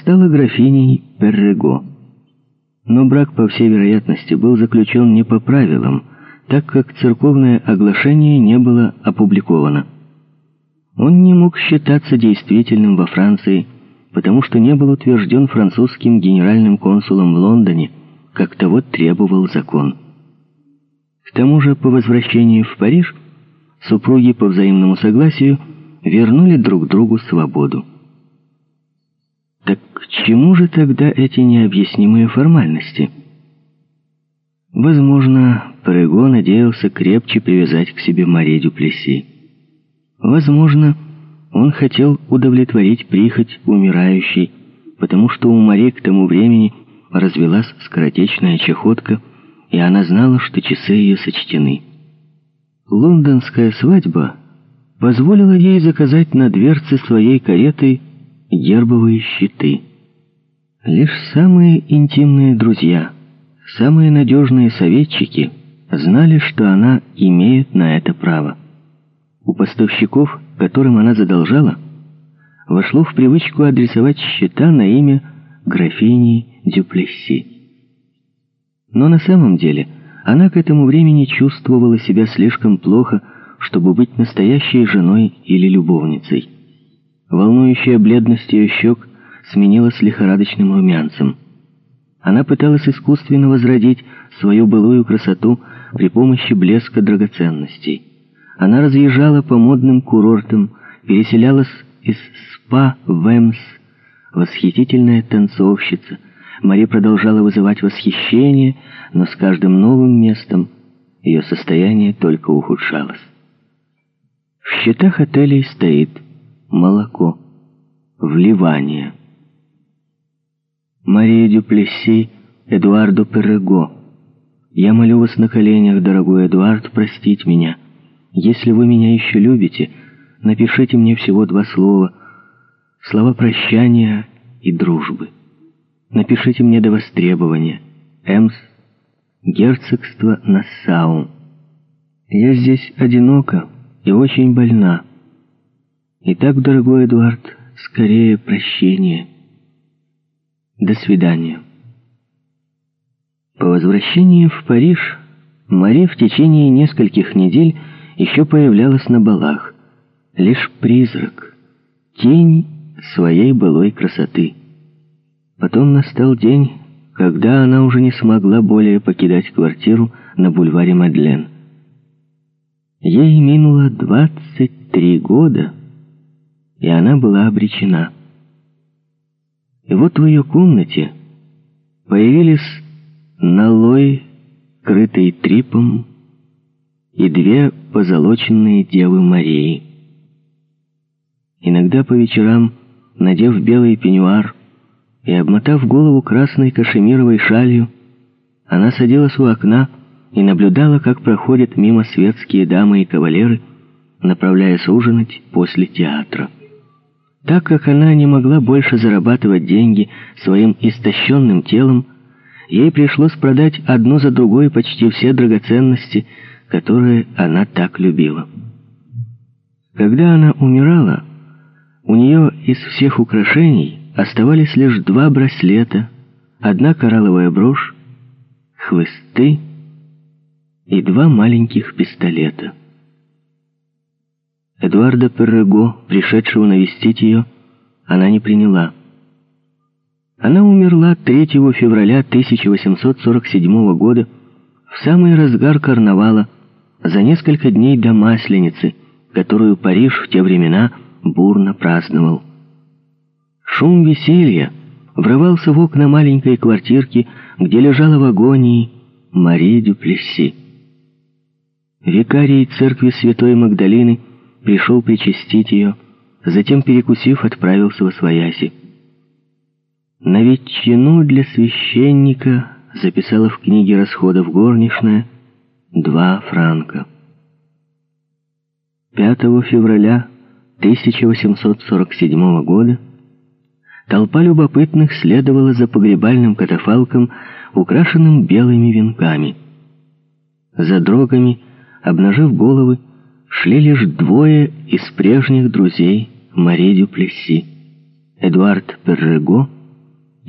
стала графиней Перрего. Но брак, по всей вероятности, был заключен не по правилам, так как церковное оглашение не было опубликовано. Он не мог считаться действительным во Франции, потому что не был утвержден французским генеральным консулом в Лондоне, как того требовал закон. К тому же, по возвращении в Париж, супруги по взаимному согласию вернули друг другу свободу. Так к чему же тогда эти необъяснимые формальности? Возможно, Парего надеялся крепче привязать к себе Мари Дюплесси. Возможно, он хотел удовлетворить прихоть умирающей, потому что у Мари к тому времени развелась скоротечная чахотка, и она знала, что часы ее сочтены. Лондонская свадьба позволила ей заказать на дверце своей кареты гербовые щиты. Лишь самые интимные друзья, самые надежные советчики знали, что она имеет на это право. У поставщиков, которым она задолжала, вошло в привычку адресовать счета на имя графини Дюплесси. Но на самом деле она к этому времени чувствовала себя слишком плохо, чтобы быть настоящей женой или любовницей. Волнующая бледность ее щек сменилась лихорадочным румянцем. Она пыталась искусственно возродить свою былую красоту при помощи блеска драгоценностей. Она разъезжала по модным курортам, переселялась из СПА в ЭМС, восхитительная танцовщица. Мари продолжала вызывать восхищение, но с каждым новым местом ее состояние только ухудшалось. В счетах отелей стоит молоко, вливание. Мария Дюплесси, Эдуарду Перего. Я молю вас на коленях, дорогой Эдуард, простить меня. Если вы меня еще любите, напишите мне всего два слова. Слова прощания и дружбы. Напишите мне до востребования. Эмс, герцогство Нассау. Я здесь одинока и очень больна. Итак, дорогой Эдуард, скорее прощение. До свидания. По возвращении в Париж Мари в течение нескольких недель еще появлялась на балах. Лишь призрак, тень своей былой красоты. Потом настал день, когда она уже не смогла более покидать квартиру на бульваре Мадлен. Ей минуло 23 года, и она была обречена. И вот в ее комнате появились налой, крытый трипом, и две позолоченные девы Марии. Иногда по вечерам, надев белый пеньюар и обмотав голову красной кашемировой шалью, она садилась у окна и наблюдала, как проходят мимо светские дамы и кавалеры, направляясь ужинать после театра. Так как она не могла больше зарабатывать деньги своим истощенным телом, ей пришлось продать одну за другой почти все драгоценности, которые она так любила. Когда она умирала, у нее из всех украшений оставались лишь два браслета, одна коралловая брошь, хлысты и два маленьких пистолета. Эдуарда Перрего, пришедшего навестить ее, она не приняла. Она умерла 3 февраля 1847 года в самый разгар карнавала, за несколько дней до Масленицы, которую Париж в те времена бурно праздновал. Шум веселья врывался в окна маленькой квартирки, где лежала в агонии Мария Дюплесси. Викарий церкви Святой Магдалины пришел причастить ее, затем, перекусив, отправился во свояси. На ветчину для священника записала в книге расходов горничная два франка. 5 февраля 1847 года толпа любопытных следовала за погребальным катафалком, украшенным белыми венками. За дрогами, обнажив головы, шли лишь двое из прежних друзей Мари Дюплесси. Эдуард Перрего